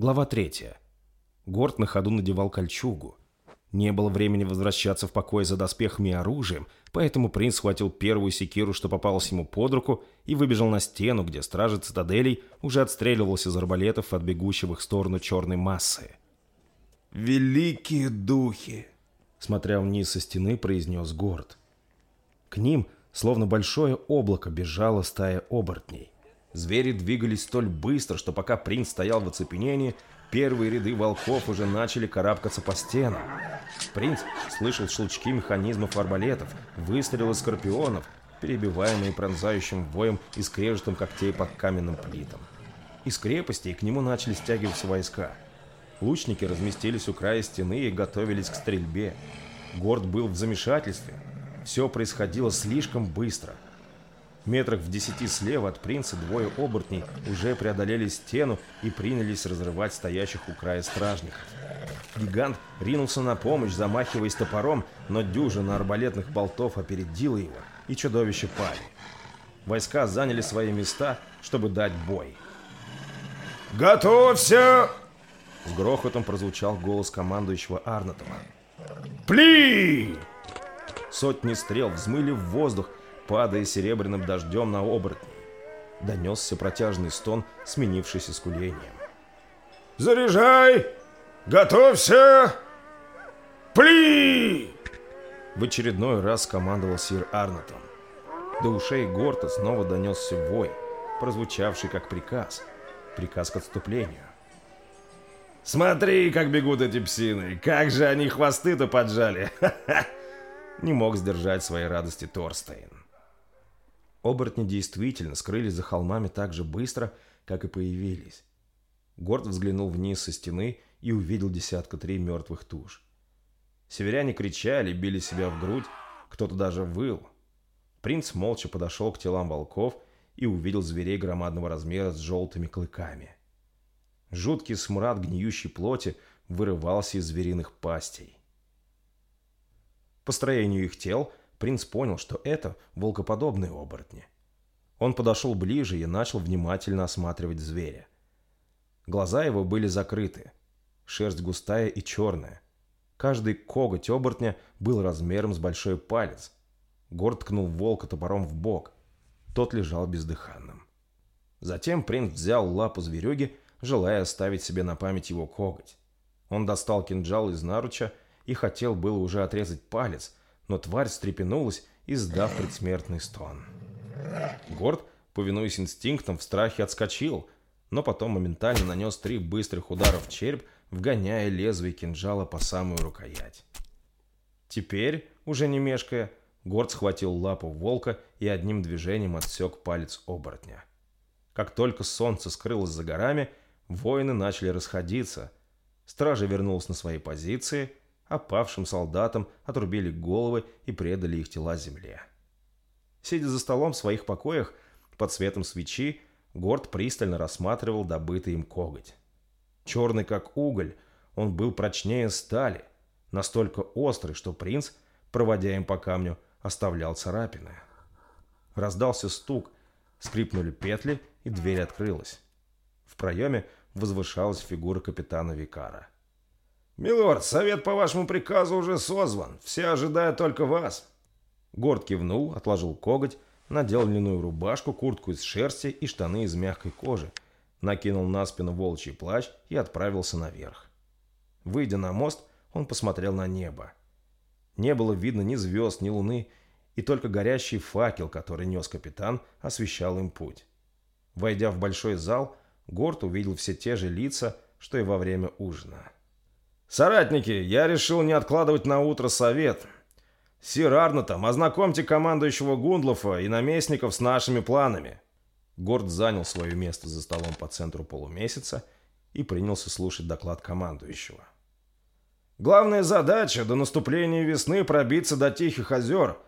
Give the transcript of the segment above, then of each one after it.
Глава 3. Горд на ходу надевал кольчугу. Не было времени возвращаться в покой за доспехами и оружием, поэтому принц схватил первую секиру, что попалось ему под руку, и выбежал на стену, где стражи цитаделей уже отстреливался из арбалетов от бегущей в сторону черной массы. «Великие духи!» Смотря вниз со стены, произнес Горд. К ним, словно большое облако, бежала стая оборотней. Звери двигались столь быстро, что пока принц стоял в оцепенении, первые ряды волков уже начали карабкаться по стенам. Принц слышал щелчки механизмов арбалетов, выстрелы скорпионов, перебиваемые пронзающим воем и скрежетом когтей под каменным плитом. Из крепости к нему начали стягиваться войска. Лучники разместились у края стены и готовились к стрельбе. Горд был в замешательстве. Все происходило слишком быстро – Метрах в десяти слева от принца двое оборотней уже преодолели стену и принялись разрывать стоящих у края стражников. Гигант ринулся на помощь, замахиваясь топором, но дюжина арбалетных болтов опередила его, и чудовище пали. Войска заняли свои места, чтобы дать бой. «Готовься!» С грохотом прозвучал голос командующего Арнотова. «Пли!» Сотни стрел взмыли в воздух, падая серебряным дождем на оборотни. Донесся протяжный стон, сменившийся скулением. «Заряжай! Готовься! Пли!» В очередной раз командовал сир Арнотон. До ушей Горта снова донесся вой, прозвучавший как приказ. Приказ к отступлению. «Смотри, как бегут эти псины! Как же они хвосты-то поджали!» Не мог сдержать своей радости Торстейн. Оборотни действительно скрылись за холмами так же быстро, как и появились. Горд взглянул вниз со стены и увидел десятка три мертвых туш. Северяне кричали, били себя в грудь, кто-то даже выл. Принц молча подошел к телам волков и увидел зверей громадного размера с желтыми клыками. Жуткий смрад гниющей плоти вырывался из звериных пастей. По строению их тел принц понял, что это волкоподобные оборотни. Он подошел ближе и начал внимательно осматривать зверя. Глаза его были закрыты, шерсть густая и черная. Каждый коготь оборотня был размером с большой палец. Горд ткнул волка топором в бок. Тот лежал бездыханным. Затем принц взял лапу зверюги, желая оставить себе на память его коготь. Он достал кинжал из наруча и хотел было уже отрезать палец, но тварь встрепенулась, издав предсмертный стон. Горд, повинуясь инстинктам, в страхе отскочил, но потом моментально нанес три быстрых удара в череп, вгоняя лезвие кинжала по самую рукоять. Теперь, уже не мешкая, Горд схватил лапу волка и одним движением отсек палец оборотня. Как только солнце скрылось за горами, воины начали расходиться. Стража вернулась на свои позиции, Опавшим солдатам отрубили головы и предали их тела земле. Сидя за столом в своих покоях, под светом свечи, Горд пристально рассматривал добытый им коготь. Черный как уголь, он был прочнее стали, настолько острый, что принц, проводя им по камню, оставлял царапины. Раздался стук, скрипнули петли, и дверь открылась. В проеме возвышалась фигура капитана Викара. «Милорд, совет по вашему приказу уже созван. Все ожидают только вас». Горд кивнул, отложил коготь, надел льняную рубашку, куртку из шерсти и штаны из мягкой кожи, накинул на спину волчий плащ и отправился наверх. Выйдя на мост, он посмотрел на небо. Не было видно ни звезд, ни луны, и только горящий факел, который нес капитан, освещал им путь. Войдя в большой зал, Горд увидел все те же лица, что и во время ужина. «Соратники, я решил не откладывать на утро совет. Сир Арнотом, ознакомьте командующего Гундлофа и наместников с нашими планами». Горд занял свое место за столом по центру полумесяца и принялся слушать доклад командующего. «Главная задача до наступления весны пробиться до Тихих озер,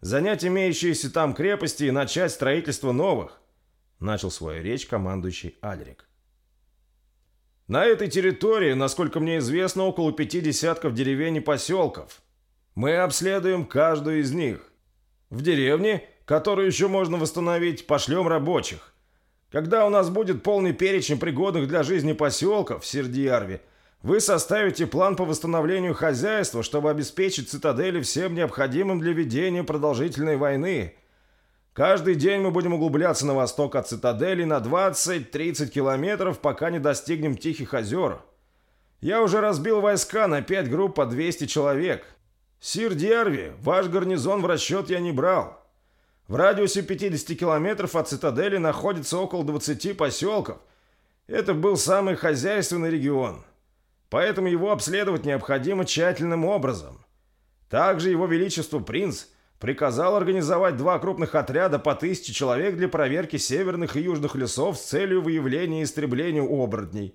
занять имеющиеся там крепости и начать строительство новых», начал свою речь командующий Альрик. На этой территории, насколько мне известно, около пяти десятков деревень и поселков. Мы обследуем каждую из них. В деревне, которую еще можно восстановить, пошлем рабочих. Когда у нас будет полный перечень пригодных для жизни поселков в Сердиарве, вы составите план по восстановлению хозяйства, чтобы обеспечить цитадели всем необходимым для ведения продолжительной войны. Каждый день мы будем углубляться на восток от цитадели на 20-30 километров, пока не достигнем Тихих озер. Я уже разбил войска на 5 групп по 200 человек. Сир Диарви, ваш гарнизон в расчет я не брал. В радиусе 50 километров от цитадели находится около 20 поселков. Это был самый хозяйственный регион. Поэтому его обследовать необходимо тщательным образом. Также его величество принц приказал организовать два крупных отряда по тысяче человек для проверки северных и южных лесов с целью выявления и истребления оборотней.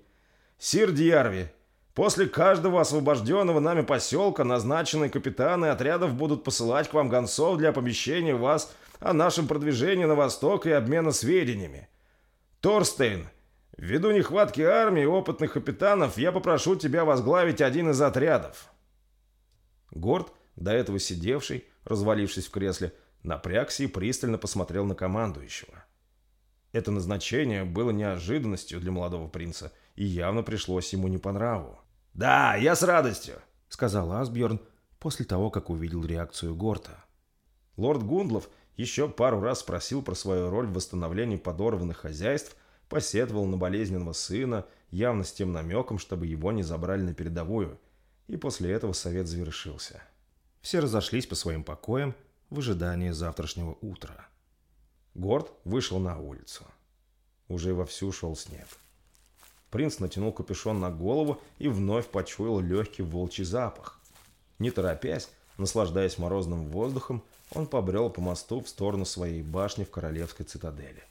Сир Дьярви, после каждого освобожденного нами поселка назначенные капитаны отрядов будут посылать к вам гонцов для помещения вас о нашем продвижении на восток и обмена сведениями. Торстейн, ввиду нехватки армии и опытных капитанов, я попрошу тебя возглавить один из отрядов». Горд, до этого сидевший, развалившись в кресле, напрягся и пристально посмотрел на командующего. Это назначение было неожиданностью для молодого принца и явно пришлось ему не по нраву. «Да, я с радостью», — сказал Асбjörn после того, как увидел реакцию Горта. Лорд Гундлов еще пару раз спросил про свою роль в восстановлении подорванных хозяйств, посетовал на болезненного сына, явно с тем намеком, чтобы его не забрали на передовую, и после этого совет завершился. Все разошлись по своим покоям в ожидании завтрашнего утра. Горд вышел на улицу. Уже вовсю шел снег. Принц натянул капюшон на голову и вновь почуял легкий волчий запах. Не торопясь, наслаждаясь морозным воздухом, он побрел по мосту в сторону своей башни в королевской цитадели.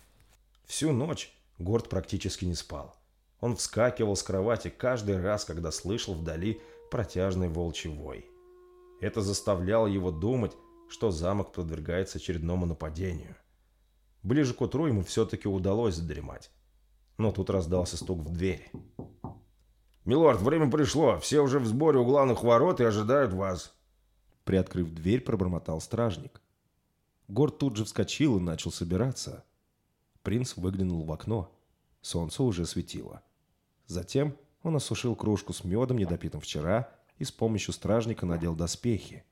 Всю ночь Горд практически не спал. Он вскакивал с кровати каждый раз, когда слышал вдали протяжный волчий вой. Это заставляло его думать, что замок подвергается очередному нападению. Ближе к утру ему все-таки удалось задремать. Но тут раздался стук в двери. «Милорд, время пришло. Все уже в сборе у главных ворот и ожидают вас». Приоткрыв дверь, пробормотал стражник. Гор тут же вскочил и начал собираться. Принц выглянул в окно. Солнце уже светило. Затем он осушил кружку с медом, недопитым вчера, и с помощью стражника надел доспехи.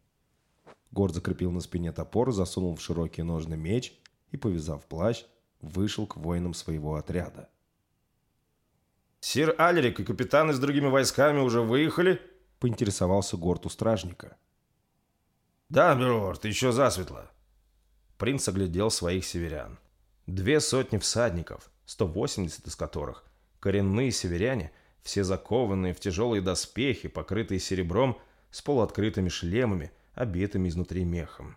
Гор закрепил на спине топор, засунул в широкие ножны меч и, повязав плащ, вышел к воинам своего отряда. «Сир Алерик и капитаны с другими войсками уже выехали?» – поинтересовался Горд у стражника. «Да, милорд, еще засветло». Принц оглядел своих северян. Две сотни всадников, 180 из которых коренные северяне, все закованные в тяжелые доспехи, покрытые серебром, с полуоткрытыми шлемами, обитыми изнутри мехом.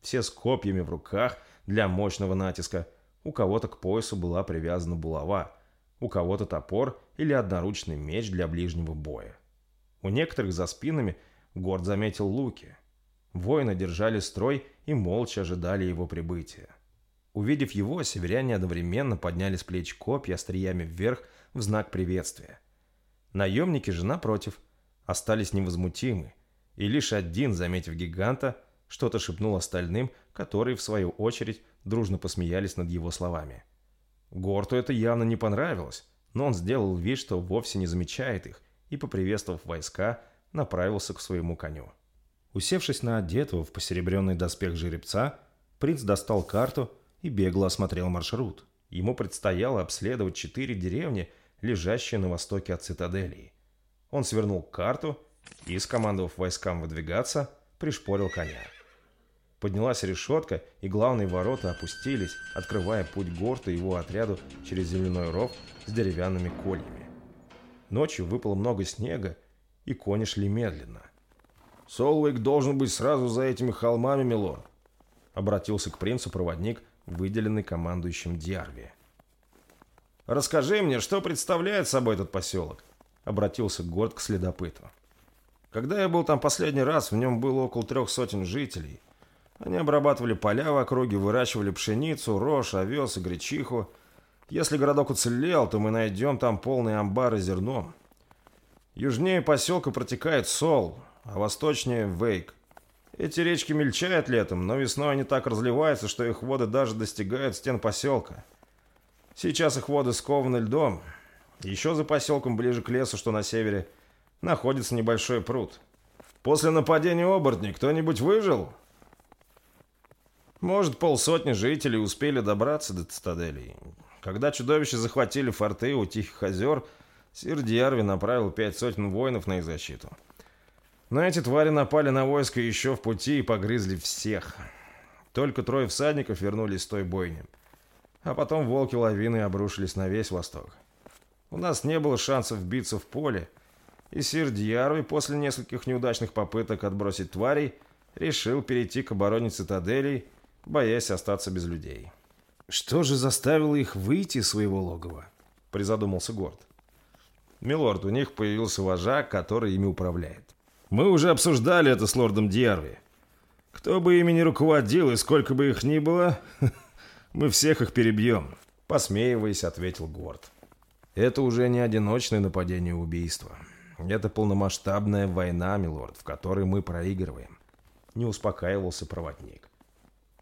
Все с копьями в руках для мощного натиска. У кого-то к поясу была привязана булава, у кого-то топор или одноручный меч для ближнего боя. У некоторых за спинами Горд заметил луки – Воины держали строй и молча ожидали его прибытия. Увидев его, северяне одновременно подняли с плеч копья остриями вверх в знак приветствия. Наемники же, напротив, остались невозмутимы, и лишь один, заметив гиганта, что-то шепнул остальным, которые, в свою очередь, дружно посмеялись над его словами. Горту это явно не понравилось, но он сделал вид, что вовсе не замечает их, и, поприветствовав войска, направился к своему коню. Усевшись на одетого в посеребренный доспех жеребца, принц достал карту и бегло осмотрел маршрут. Ему предстояло обследовать четыре деревни, лежащие на востоке от цитадели. Он свернул карту и, скомандовав войскам выдвигаться, пришпорил коня. Поднялась решетка, и главные ворота опустились, открывая путь Горту и его отряду через земляной ров с деревянными кольями. Ночью выпало много снега, и кони шли медленно. Солвейк должен быть сразу за этими холмами, милорд. Обратился к принцу проводник, выделенный командующим Диарви. «Расскажи мне, что представляет собой этот поселок?» Обратился Горд к следопыту. «Когда я был там последний раз, в нем было около трех сотен жителей. Они обрабатывали поля в округе, выращивали пшеницу, рожь, овес и гречиху. Если городок уцелел, то мы найдем там полные амбары зерном. Южнее поселка протекает Сол, а восточнее – Вейк. Эти речки мельчают летом, но весной они так разливаются, что их воды даже достигают стен поселка. Сейчас их воды скованы льдом. Еще за поселком, ближе к лесу, что на севере, находится небольшой пруд. После нападения оборотней кто-нибудь выжил? Может, полсотни жителей успели добраться до цитаделей. Когда чудовища захватили форты у Тихих озер, Сир Диарви направил пять сотен воинов на их защиту. Но эти твари напали на войско еще в пути и погрызли всех. Только трое всадников вернулись с той бойни. А потом волки лавины обрушились на весь восток. У нас не было шансов биться в поле, и сир Дьярви после нескольких неудачных попыток отбросить тварей решил перейти к обороне цитаделей, боясь остаться без людей. «Что же заставило их выйти из своего логова?» – призадумался Горд. «Милорд, у них появился вожак, который ими управляет. Мы уже обсуждали это с лордом Дьярви. Кто бы ими ни руководил и сколько бы их ни было, мы всех их перебьем», – посмеиваясь, ответил Горд. «Это уже не одиночное нападение и убийство. Это полномасштабная война, милорд, в которой мы проигрываем», – не успокаивался проводник.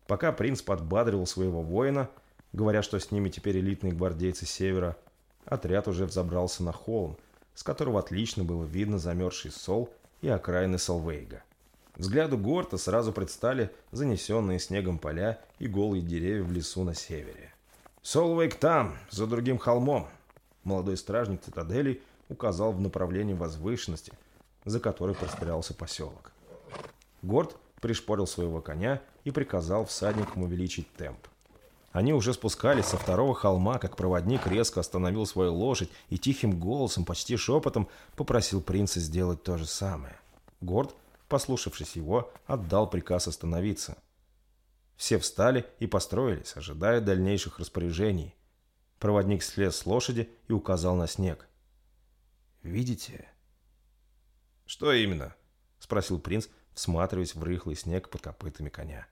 Пока принц подбадривал своего воина, говоря, что с ними теперь элитные гвардейцы севера, отряд уже взобрался на холм, с которого отлично было видно замерзший сол и окраины Солвейга. Взгляду Горта сразу предстали занесенные снегом поля и голые деревья в лесу на севере. «Солвейг там, за другим холмом!» Молодой стражник цитадели указал в направлении возвышенности, за которой простирался поселок. Горд пришпорил своего коня и приказал всадникам увеличить темп. Они уже спускались со второго холма, как проводник резко остановил свою лошадь и тихим голосом, почти шепотом, попросил принца сделать то же самое. Горд, послушавшись его, отдал приказ остановиться. Все встали и построились, ожидая дальнейших распоряжений. Проводник слез с лошади и указал на снег. «Видите?» «Что именно?» — спросил принц, всматриваясь в рыхлый снег под копытами коня.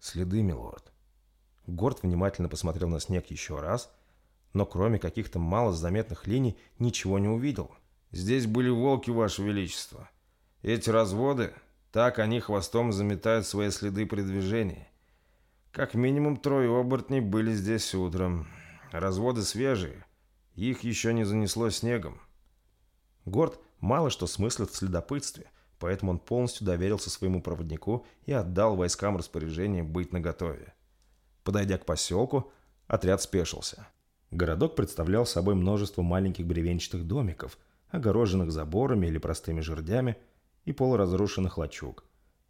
«Следы, милорд». Горд внимательно посмотрел на снег еще раз, но кроме каких-то мало заметных линий ничего не увидел. «Здесь были волки, ваше величество. Эти разводы, так они хвостом заметают свои следы при движении. Как минимум трое оборотней были здесь утром. Разводы свежие, их еще не занесло снегом». Горд мало что смыслит в следопытстве, поэтому он полностью доверился своему проводнику и отдал войскам распоряжение быть наготове. Подойдя к поселку, отряд спешился. Городок представлял собой множество маленьких бревенчатых домиков, огороженных заборами или простыми жердями и полуразрушенных лачуг.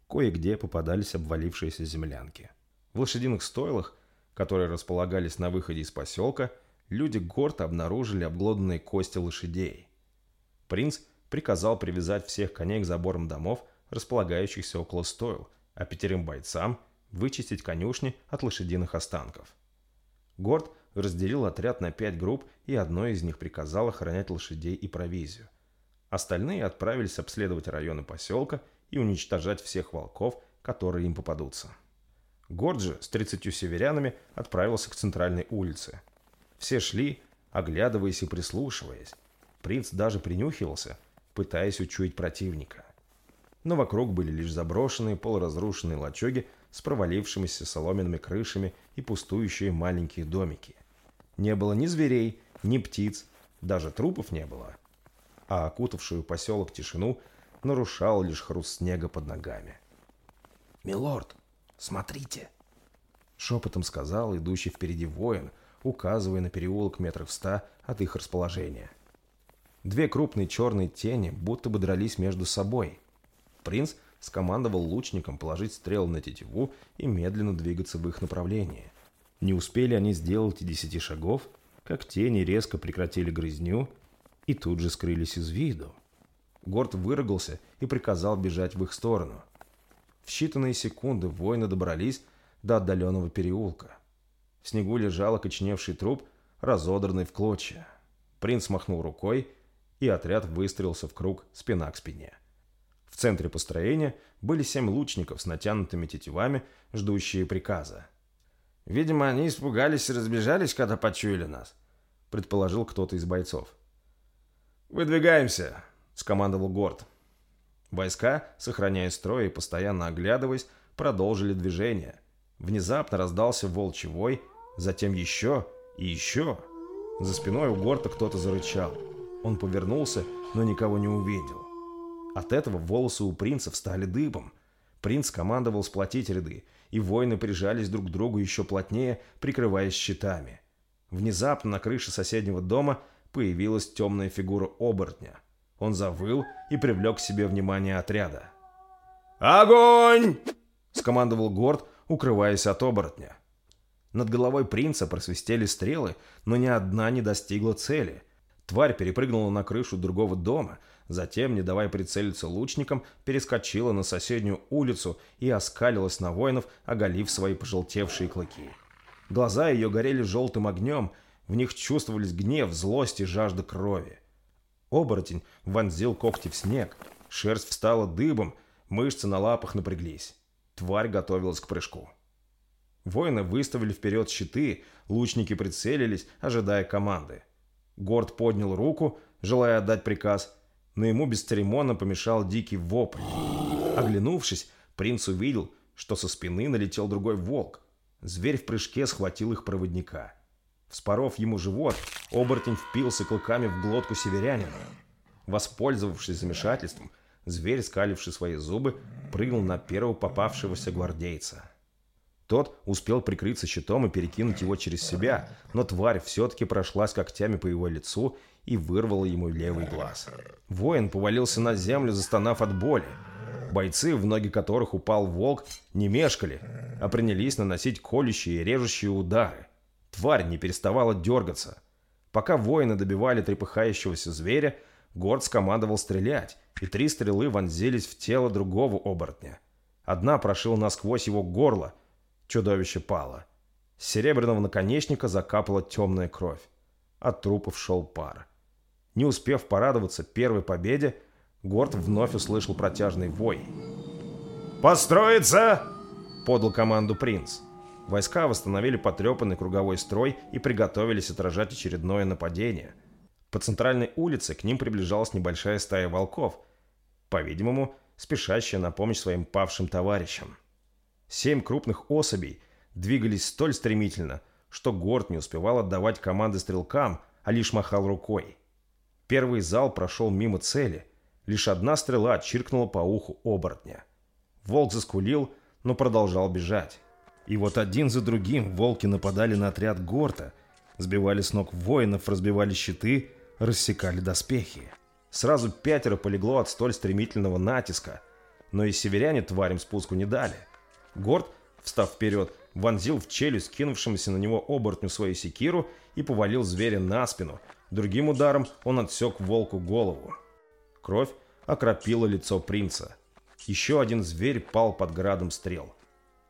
Кое-где попадались обвалившиеся землянки. В лошадиных стойлах, которые располагались на выходе из поселка, люди горд обнаружили обглоданные кости лошадей. Принц – приказал привязать всех коней к заборам домов, располагающихся около стойл, а пятерым бойцам вычистить конюшни от лошадиных останков. Горд разделил отряд на пять групп и одной из них приказал охранять лошадей и провизию. Остальные отправились обследовать районы поселка и уничтожать всех волков, которые им попадутся. Горд же с 30 северянами отправился к центральной улице. Все шли, оглядываясь и прислушиваясь. Принц даже принюхивался, пытаясь учуять противника. Но вокруг были лишь заброшенные полуразрушенные лачуги с провалившимися соломенными крышами и пустующие маленькие домики. Не было ни зверей, ни птиц, даже трупов не было. А окутавшую поселок тишину нарушал лишь хруст снега под ногами. «Милорд, смотрите!» Шепотом сказал идущий впереди воин, указывая на переулок метров ста от их расположения. Две крупные черные тени будто бы дрались между собой. Принц скомандовал лучникам положить стрелы на тетиву и медленно двигаться в их направлении. Не успели они сделать и десяти шагов, как тени резко прекратили грызню и тут же скрылись из виду. Горд выругался и приказал бежать в их сторону. В считанные секунды воины добрались до отдаленного переулка. В снегу лежал окоченевший труп, разодранный в клочья. Принц махнул рукой, и отряд выстроился в круг спина к спине. В центре построения были семь лучников с натянутыми тетивами, ждущие приказа. «Видимо, они испугались и разбежались, когда почуяли нас», — предположил кто-то из бойцов. «Выдвигаемся», — скомандовал Горд. Войска, сохраняя строй и постоянно оглядываясь, продолжили движение. Внезапно раздался волчий вой, затем еще И еще за спиной у Горта кто-то зарычал. Он повернулся, но никого не увидел. От этого волосы у принца встали дыбом. Принц командовал сплотить ряды, и воины прижались друг к другу еще плотнее, прикрываясь щитами. Внезапно на крыше соседнего дома появилась темная фигура оборотня. Он завыл и привлек к себе внимание отряда. «Огонь!» — скомандовал Горд, укрываясь от оборотня. Над головой принца просвистели стрелы, но ни одна не достигла цели. Тварь перепрыгнула на крышу другого дома, затем, не давая прицелиться лучникам, перескочила на соседнюю улицу и оскалилась на воинов, оголив свои пожелтевшие клыки. Глаза ее горели желтым огнем, в них чувствовались гнев, злость и жажда крови. Оборотень вонзил когти в снег, шерсть встала дыбом, мышцы на лапах напряглись. Тварь готовилась к прыжку. Воины выставили вперед щиты, лучники прицелились, ожидая команды. Горд поднял руку, желая отдать приказ, но ему бесцеремонно помешал дикий вопль. Оглянувшись, принц увидел, что со спины налетел другой волк. Зверь в прыжке схватил их проводника. Вспоров ему живот, оборотень впился клыками в глотку северянина. Воспользовавшись замешательством, зверь, скаливший свои зубы, прыгнул на первого попавшегося гвардейца. Тот успел прикрыться щитом и перекинуть его через себя, но тварь все-таки прошлась когтями по его лицу и вырвала ему левый глаз. Воин повалился на землю, застонав от боли. Бойцы, в ноги которых упал волк, не мешкали, а принялись наносить колющие и режущие удары. Тварь не переставала дергаться. Пока воины добивали трепыхающегося зверя, Горд скомандовал стрелять, и три стрелы вонзились в тело другого оборотня. Одна прошила насквозь его горло – Чудовище пало. С серебряного наконечника закапала темная кровь. От трупов шел пар. Не успев порадоваться первой победе, Горд вновь услышал протяжный вой. «Построиться!» — подал команду принц. Войска восстановили потрепанный круговой строй и приготовились отражать очередное нападение. По центральной улице к ним приближалась небольшая стая волков, по-видимому, спешащая на помощь своим павшим товарищам. Семь крупных особей двигались столь стремительно, что Горд не успевал отдавать команды стрелкам, а лишь махал рукой. Первый зал прошел мимо цели. Лишь одна стрела чиркнула по уху оборотня. Волк заскулил, но продолжал бежать. И вот один за другим волки нападали на отряд Горта, сбивали с ног воинов, разбивали щиты, рассекали доспехи. Сразу пятеро полегло от столь стремительного натиска, но и северяне тварям спуску не дали. Горд, встав вперед, вонзил в челюсть кинувшемуся на него оборотню свою секиру и повалил зверя на спину. Другим ударом он отсек волку голову. Кровь окропила лицо принца. Еще один зверь пал под градом стрел.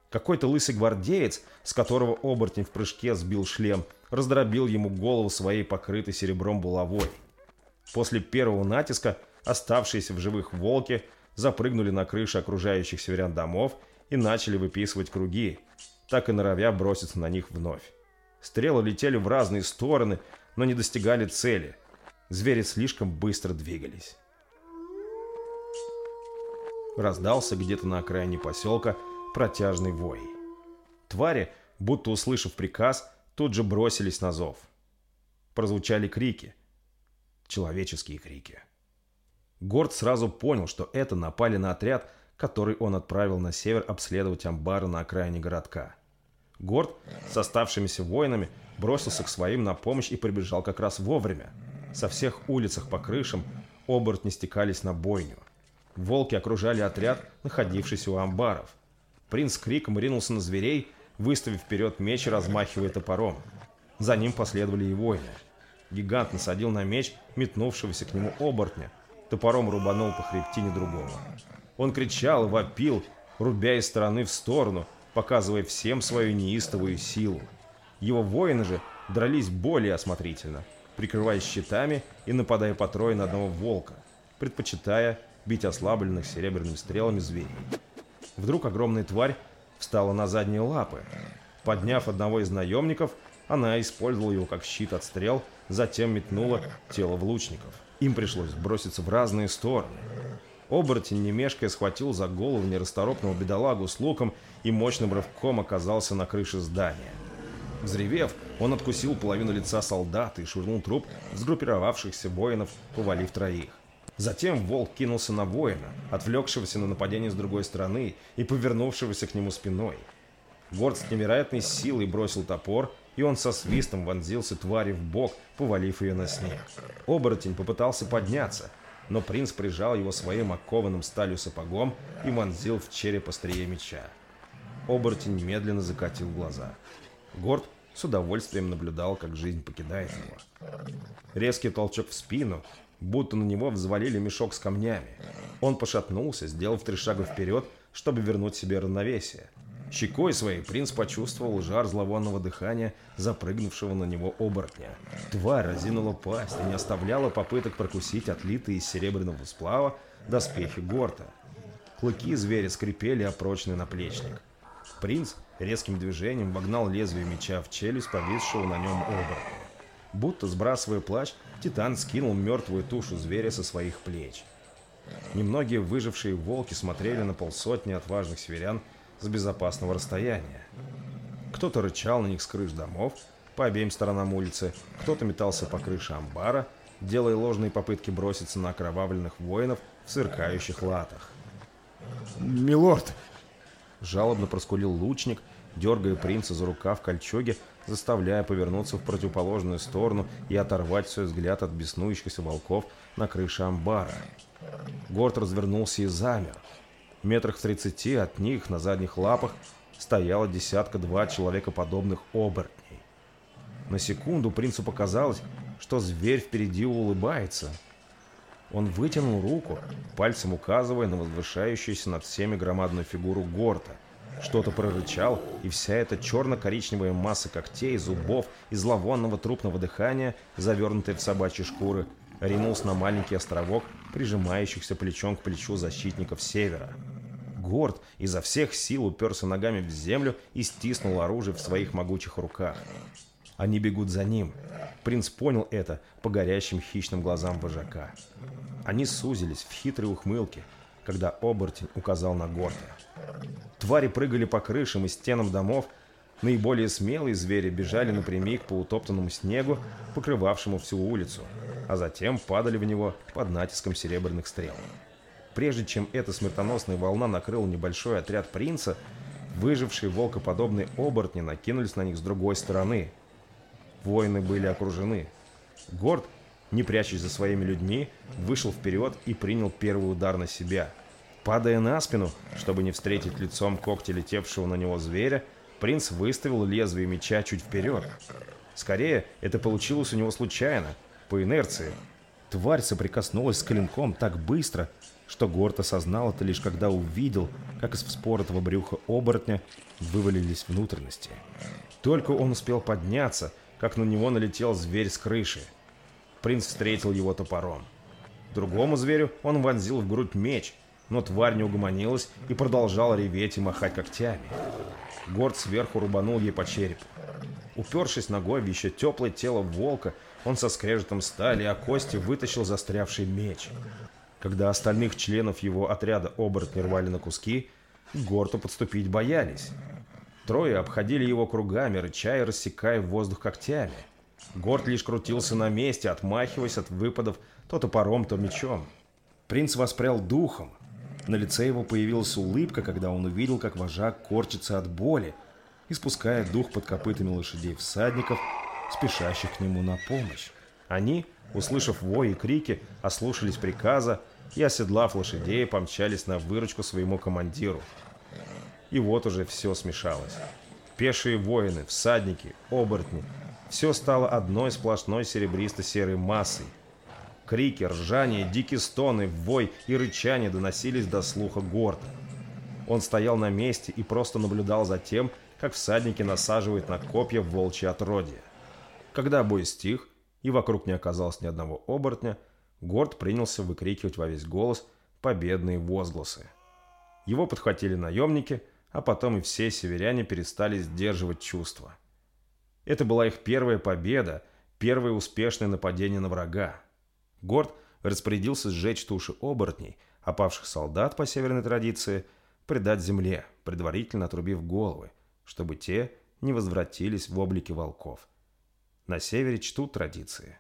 Какой-то лысый гвардеец, с которого оборотень в прыжке сбил шлем, раздробил ему голову своей покрытой серебром булавой. После первого натиска оставшиеся в живых волки запрыгнули на крыши окружающих северян домов и начали выписывать круги, так и норовя броситься на них вновь. Стрелы летели в разные стороны, но не достигали цели. Звери слишком быстро двигались. Раздался где-то на окраине поселка протяжный вой. Твари, будто услышав приказ, тут же бросились на зов. Прозвучали крики. Человеческие крики. Горд сразу понял, что это напали на отряд который он отправил на север обследовать амбары на окраине городка. Горд с оставшимися воинами бросился к своим на помощь и прибежал как раз вовремя. Со всех улицах по крышам оборотни стекались на бойню. Волки окружали отряд, находившийся у амбаров. Принц криком ринулся на зверей, выставив вперед меч и размахивая топором. За ним последовали и воины. Гигант насадил на меч метнувшегося к нему оборотня, топором рубанул по хребтине другого. Он кричал вопил, рубя из стороны в сторону, показывая всем свою неистовую силу. Его воины же дрались более осмотрительно, прикрываясь щитами и нападая по трое на одного волка, предпочитая бить ослабленных серебряными стрелами зверей. Вдруг огромная тварь встала на задние лапы. Подняв одного из наемников, она использовала его как щит от стрел, затем метнула тело в лучников. Им пришлось броситься в разные стороны. Оборотень, не мешкая, схватил за голову нерасторопного бедолагу с луком и мощным рывком оказался на крыше здания. Взревев, он откусил половину лица солдата и швырнул труп сгруппировавшихся воинов, повалив троих. Затем волк кинулся на воина, отвлекшегося на нападение с другой стороны и повернувшегося к нему спиной. Горд с невероятной силой бросил топор, и он со свистом вонзился твари в бок, повалив ее на снег. Оборотень попытался подняться, но принц прижал его своим окованным сталью сапогом и вонзил в череп острие меча. Оборотень медленно закатил глаза. Горд с удовольствием наблюдал, как жизнь покидает его. Резкий толчок в спину, будто на него взвалили мешок с камнями. Он пошатнулся, сделав три шага вперед, чтобы вернуть себе равновесие. Щекой своей принц почувствовал жар зловонного дыхания, запрыгнувшего на него оборотня. Тварь разинула пасть и не оставляла попыток прокусить отлитые из серебряного сплава доспехи Горта. Клыки зверя скрипели о прочный наплечник. Принц резким движением вогнал лезвие меча в челюсть повисшего на нем оборотня. Будто сбрасывая плащ, Титан скинул мертвую тушу зверя со своих плеч. Немногие выжившие волки смотрели на полсотни отважных северян с безопасного расстояния. Кто-то рычал на них с крыш домов по обеим сторонам улицы, кто-то метался по крыше амбара, делая ложные попытки броситься на окровавленных воинов в сверкающих латах. «Милорд!» Жалобно проскулил лучник, дергая принца за рукав кольчуги, заставляя повернуться в противоположную сторону и оторвать свой взгляд от беснующихся волков на крыше амбара. Горд развернулся и замер, Метрах в тридцати от них на задних лапах стояло десятка-два человекоподобных оборотней. На секунду принцу показалось, что зверь впереди улыбается. Он вытянул руку, пальцем указывая на возвышающуюся над всеми громадную фигуру Горта. Что-то прорычал, и вся эта черно-коричневая масса когтей, зубов и зловонного трупного дыхания, завернутая в собачьи шкуры, ринулась на маленький островок, прижимающихся плечом к плечу защитников Севера. Горд изо всех сил уперся ногами в землю и стиснул оружие в своих могучих руках. Они бегут за ним. Принц понял это по горящим хищным глазам вожака. Они сузились в хитрой ухмылке, когда оборотень указал на Горда. Твари прыгали по крышам и стенам домов, Наиболее смелые звери бежали напрямик по утоптанному снегу, покрывавшему всю улицу, а затем падали в него под натиском серебряных стрел. Прежде чем эта смертоносная волна накрыла небольшой отряд принца, выжившие волкоподобные оборотни накинулись на них с другой стороны. Воины были окружены. Горд, не прячась за своими людьми, вышел вперед и принял первый удар на себя. Падая на спину, чтобы не встретить лицом когти летевшего на него зверя, принц выставил лезвие меча чуть вперед. Скорее, это получилось у него случайно, по инерции. Тварь соприкоснулась с клинком так быстро, что Горд осознал это лишь когда увидел, как из вспоротого брюха оборотня вывалились внутренности. Только он успел подняться, как на него налетел зверь с крыши. Принц встретил его топором. Другому зверю он вонзил в грудь меч, но тварь не угомонилась и продолжала реветь и махать когтями. Горд сверху рубанул ей по черепу. Упершись ногой в еще теплое тело волка, он со скрежетом стали, а кости вытащил застрявший меч. Когда остальных членов его отряда оборотни рвали на куски, к Горту подступить боялись. Трое обходили его кругами, рыча и рассекая воздух когтями. Горд лишь крутился на месте, отмахиваясь от выпадов то топором, то мечом. Принц воспрял духом. На лице его появилась улыбка, когда он увидел, как вожак корчится от боли, испуская дух под копытами лошадей всадников, спешащих к нему на помощь. Они, услышав вой и крики, ослушались приказа и, оседлав лошадей, помчались на выручку своему командиру. И вот уже все смешалось. Пешие воины, всадники, оборотни – все стало одной сплошной серебристо-серой массой. Крики, ржание, дикие стоны, вой и рычание доносились до слуха Горда. Он стоял на месте и просто наблюдал за тем, как всадники насаживают на копья волчьи отродья. Когда бой стих, и вокруг не оказалось ни одного оборотня, Горд принялся выкрикивать во весь голос победные возгласы. Его подхватили наемники, а потом и все северяне перестали сдерживать чувства. Это была их первая победа, первое успешное нападение на врага. Горд распорядился сжечь туши оборотней, опавших солдат по северной традиции, предать земле, предварительно отрубив головы, чтобы те не возвратились в облике волков. На севере чтут традиции.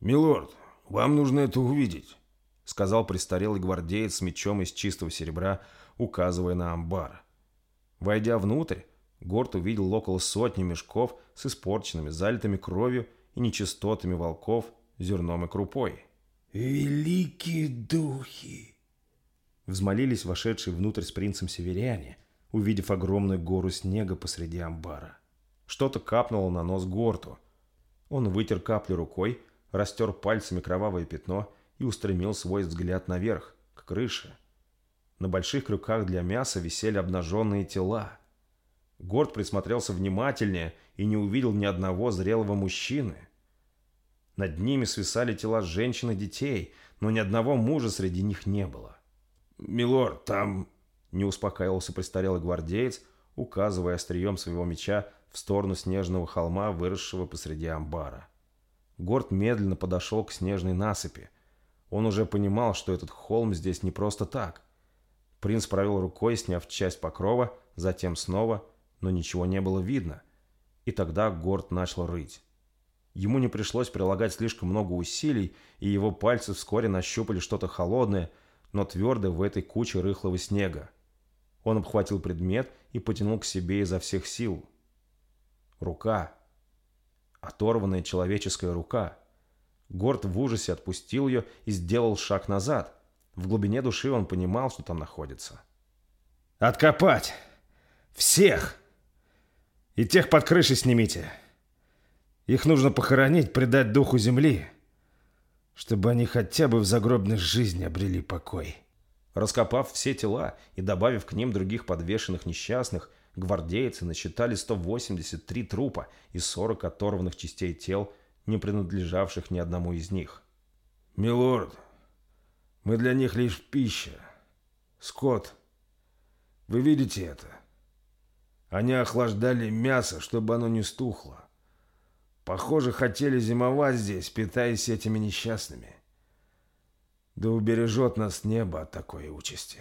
«Милорд, вам нужно это увидеть», — сказал престарелый гвардеец с мечом из чистого серебра, указывая на амбар. Войдя внутрь, Горд увидел около сотни мешков с испорченными, залитыми кровью и нечистотами волков, зерном и крупой. «Великие духи!» Взмолились вошедшие внутрь с принцем северяне, увидев огромную гору снега посреди амбара. Что-то капнуло на нос Горту. Он вытер каплю рукой, растер пальцами кровавое пятно и устремил свой взгляд наверх, к крыше. На больших крюках для мяса висели обнаженные тела. Горд присмотрелся внимательнее и не увидел ни одного зрелого мужчины. Над ними свисали тела женщин и детей, но ни одного мужа среди них не было. «Милорд, там...» — не успокаивался престарелый гвардеец, указывая острием своего меча в сторону снежного холма, выросшего посреди амбара. Горд медленно подошел к снежной насыпи. Он уже понимал, что этот холм здесь не просто так. Принц провел рукой, сняв часть покрова, затем снова, но ничего не было видно. И тогда Горд начал рыть. Ему не пришлось прилагать слишком много усилий, и его пальцы вскоре нащупали что-то холодное, но твердое в этой куче рыхлого снега. Он обхватил предмет и потянул к себе изо всех сил. Рука. Оторванная человеческая рука. Горд в ужасе отпустил ее и сделал шаг назад. В глубине души он понимал, что там находится. «Откопать! Всех! И тех под крышей снимите! Их нужно похоронить, предать духу земли, чтобы они хотя бы в загробной жизни обрели покой». Раскопав все тела и добавив к ним других подвешенных несчастных, гвардейцы насчитали 183 трупа и 40 оторванных частей тел, не принадлежавших ни одному из них. «Милорд, мы для них лишь пища. Скот, вы видите это? Они охлаждали мясо, чтобы оно не стухло. Похоже, хотели зимовать здесь, питаясь этими несчастными. Да убережет нас небо от такой участи».